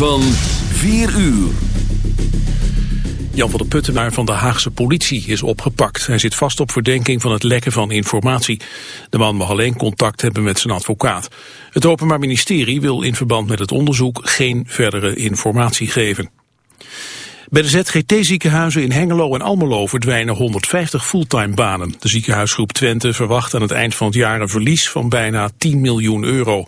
Van 4 uur. Jan van der Puttenaar van de Haagse politie is opgepakt. Hij zit vast op verdenking van het lekken van informatie. De man mag alleen contact hebben met zijn advocaat. Het Openbaar Ministerie wil in verband met het onderzoek geen verdere informatie geven. Bij de ZGT-ziekenhuizen in Hengelo en Almelo verdwijnen 150 fulltime banen. De ziekenhuisgroep Twente verwacht aan het eind van het jaar een verlies van bijna 10 miljoen euro.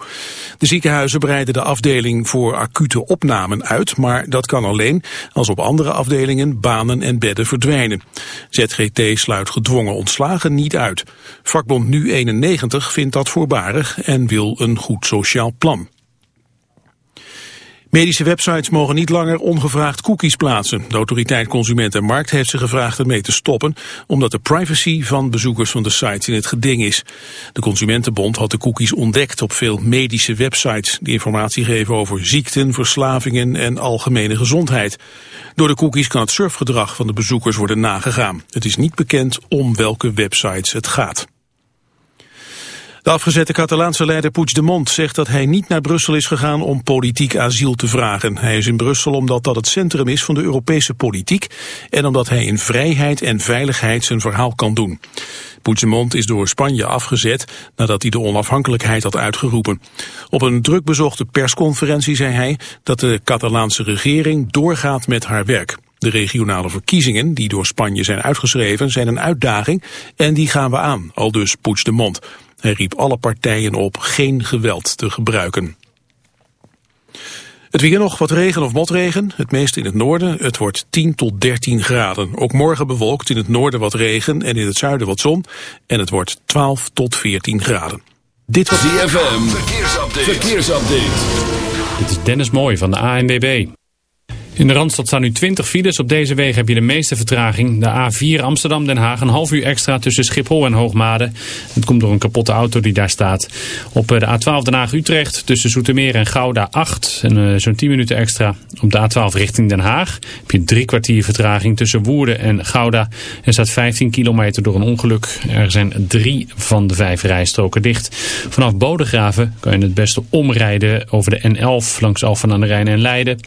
De ziekenhuizen breiden de afdeling voor acute opnamen uit, maar dat kan alleen als op andere afdelingen banen en bedden verdwijnen. ZGT sluit gedwongen ontslagen niet uit. Vakbond Nu91 vindt dat voorbarig en wil een goed sociaal plan. Medische websites mogen niet langer ongevraagd cookies plaatsen. De autoriteit Consument en Markt heeft ze gevraagd ermee te stoppen... omdat de privacy van bezoekers van de sites in het geding is. De Consumentenbond had de cookies ontdekt op veel medische websites... die informatie geven over ziekten, verslavingen en algemene gezondheid. Door de cookies kan het surfgedrag van de bezoekers worden nagegaan. Het is niet bekend om welke websites het gaat. De afgezette Catalaanse leider Puigdemont zegt dat hij niet naar Brussel is gegaan om politiek asiel te vragen. Hij is in Brussel omdat dat het centrum is van de Europese politiek en omdat hij in vrijheid en veiligheid zijn verhaal kan doen. Puigdemont is door Spanje afgezet nadat hij de onafhankelijkheid had uitgeroepen. Op een drukbezochte persconferentie zei hij dat de Catalaanse regering doorgaat met haar werk. De regionale verkiezingen die door Spanje zijn uitgeschreven zijn een uitdaging en die gaan we aan, al dus Puigdemont. Hij riep alle partijen op geen geweld te gebruiken. Het weer nog wat regen of motregen, het meest in het noorden. Het wordt 10 tot 13 graden. Ook morgen bewolkt in het noorden wat regen en in het zuiden wat zon. En het wordt 12 tot 14 graden. Dit was DFM. Verkeersupdate. Verkeersupdate. Dit is Dennis Mooij van de ANWB. In de Randstad staan nu 20 files. Op deze wegen heb je de meeste vertraging. De A4 Amsterdam-Den Haag een half uur extra tussen Schiphol en Hoogmade. Het komt door een kapotte auto die daar staat. Op eh, de A12 Den Haag-Utrecht tussen Zoetermeer en Gouda 8. En uh, zo'n 10 minuten extra. Op de A12 richting Den Haag heb je drie kwartier vertraging tussen Woerden en Gouda. Er staat 15 kilometer door een ongeluk. Er zijn drie van de vijf rijstroken dicht. Vanaf Bodegraven kan je het beste omrijden over de N11 langs Alphen aan de Rijn en Leiden.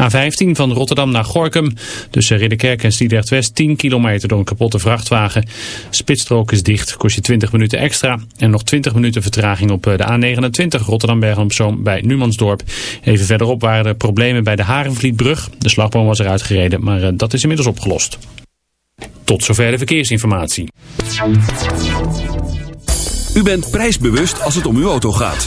A15 van Rotterdam naar Gorkum. Tussen Ridderkerk en Stiedrecht West 10 kilometer door een kapotte vrachtwagen. Spitsstrook is dicht, kost je 20 minuten extra. En nog 20 minuten vertraging op eh, de A29 Rotterdam-Bergen-op-Zoom bij Numansdorp. Even verderop waren er problemen bij de Harenvlietbrug. De slagboom was eruit gereden, maar eh, dat is inmiddels opgelost. Tot zover de verkeersinformatie. U bent prijsbewust als het om uw auto gaat.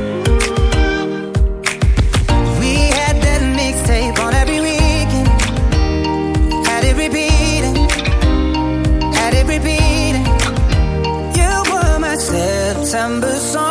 September song.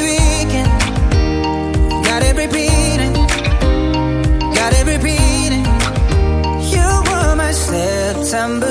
September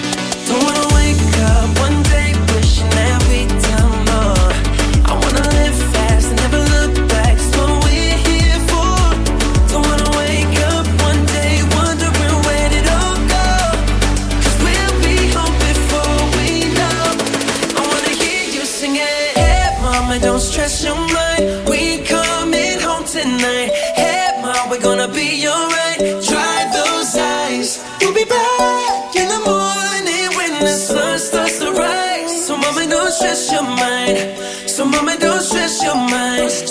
mais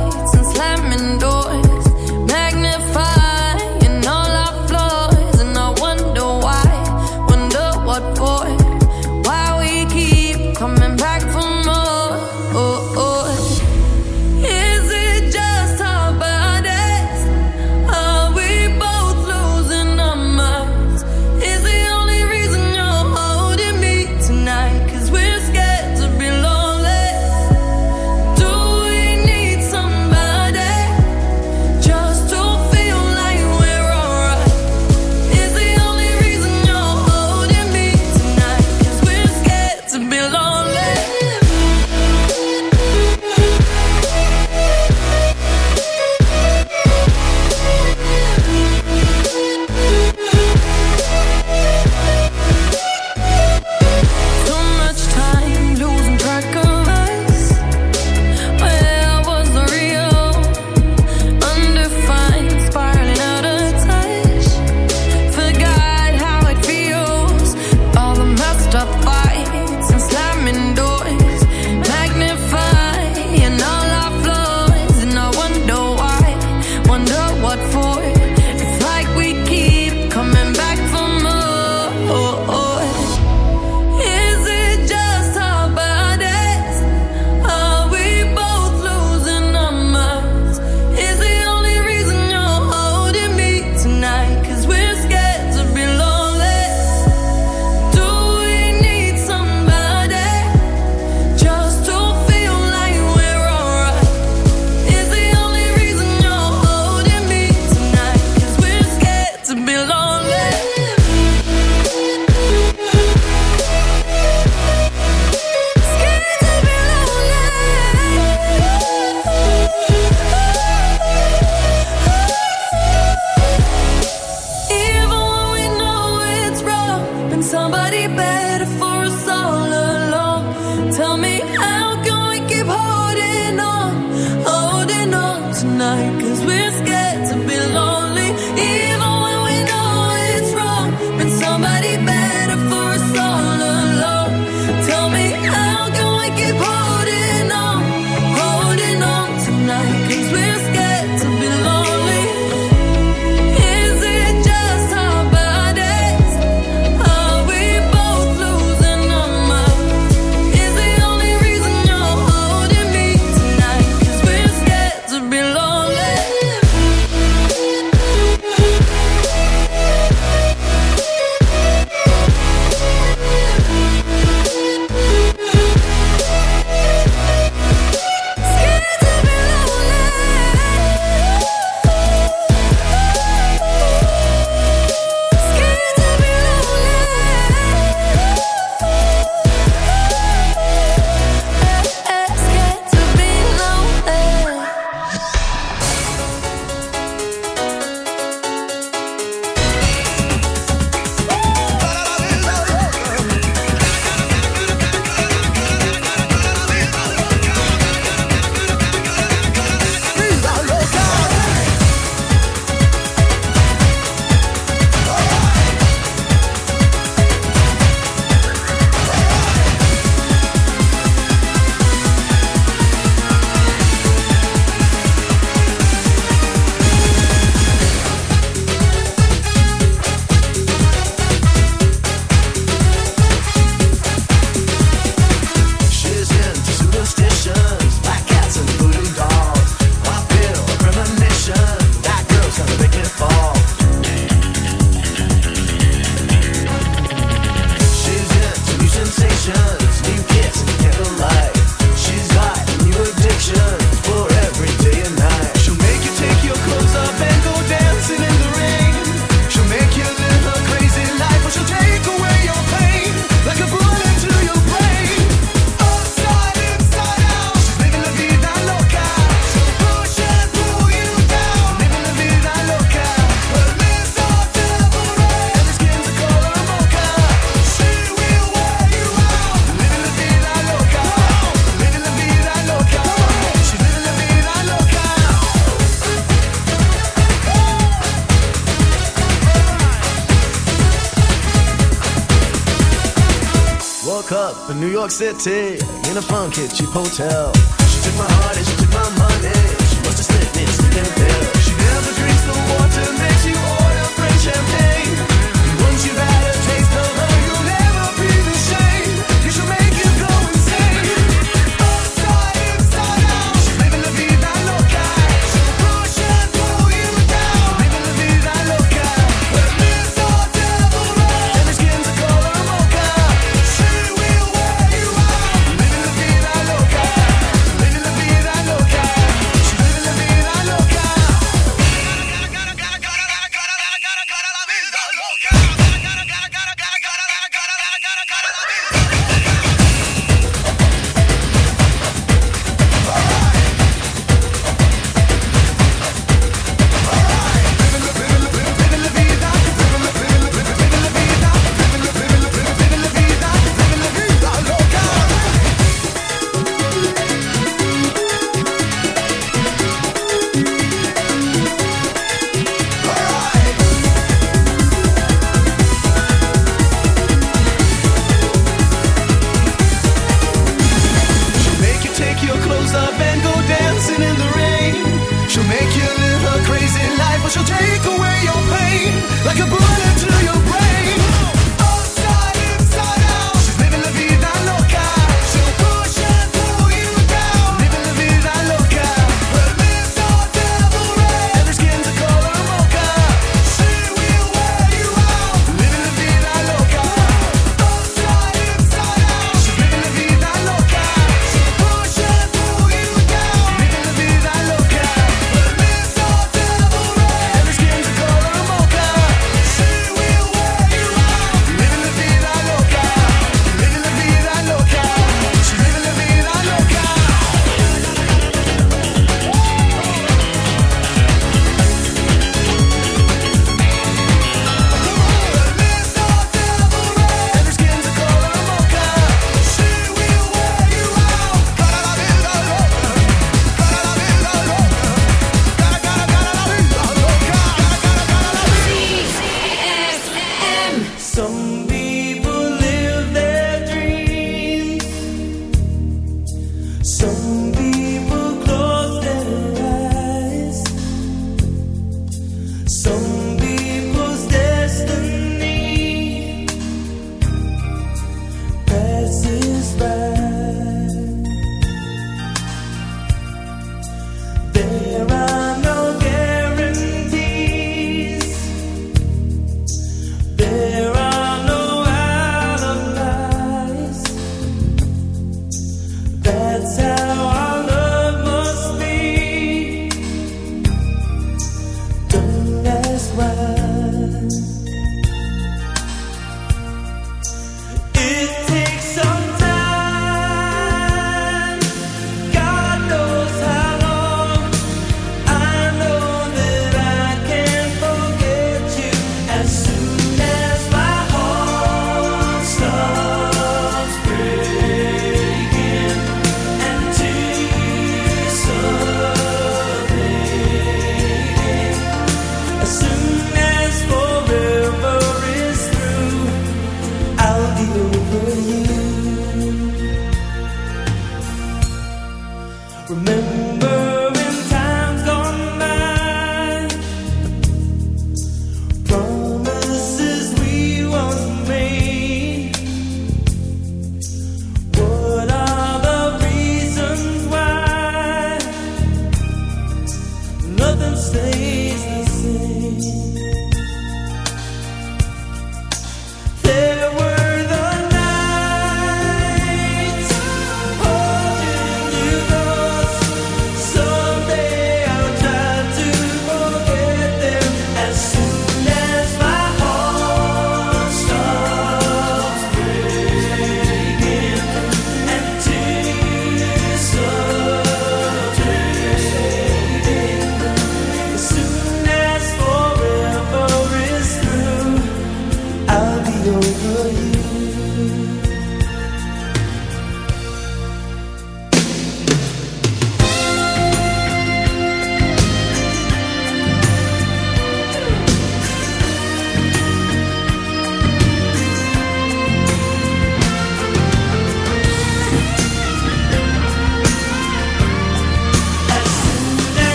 City in a funky cheap hotel.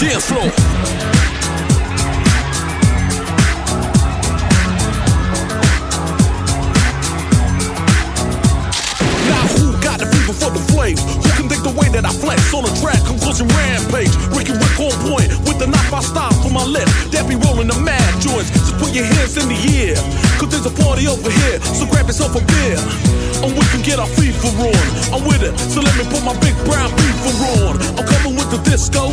Dance floor. Now who got the fever for the flame? Who can think the way that I flex on a track? Conclusion rampage. Ricky Rick on point with the knife I style for my left. That be rolling the mad joints. Just put your hands in the air. Cause there's a party over here. So grab yourself a beer. And we can get our fever on. I'm with it. So let me put my big brown beaver on. I'm coming with the disco.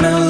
Smell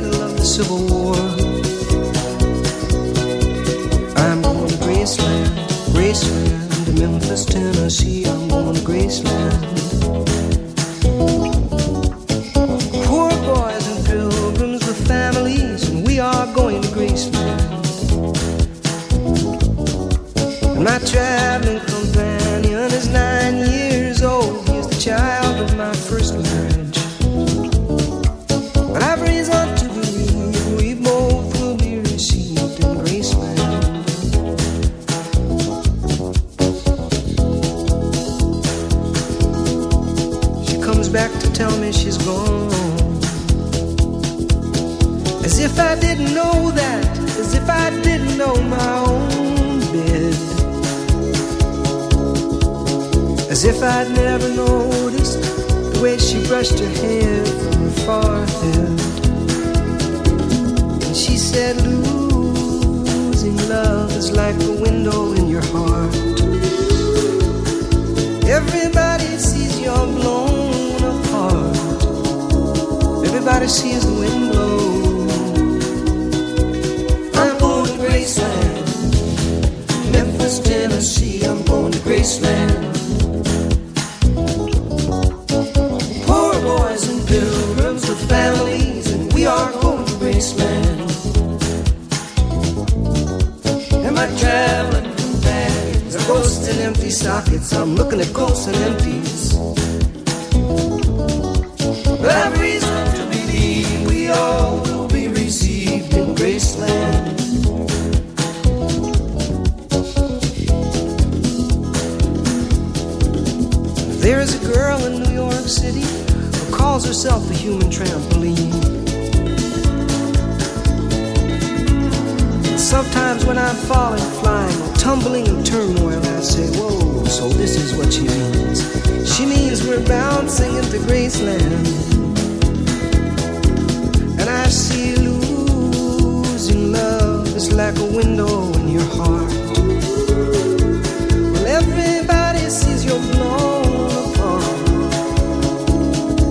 cradle of the Civil War. There is a girl in New York City who calls herself a human trampoline. And sometimes when I'm falling, flying, tumbling in turmoil, I say, Whoa, so this is what she means. She means we're bouncing into Graceland. And I see losing love is like a window in your heart. Well, everybody sees your flaws.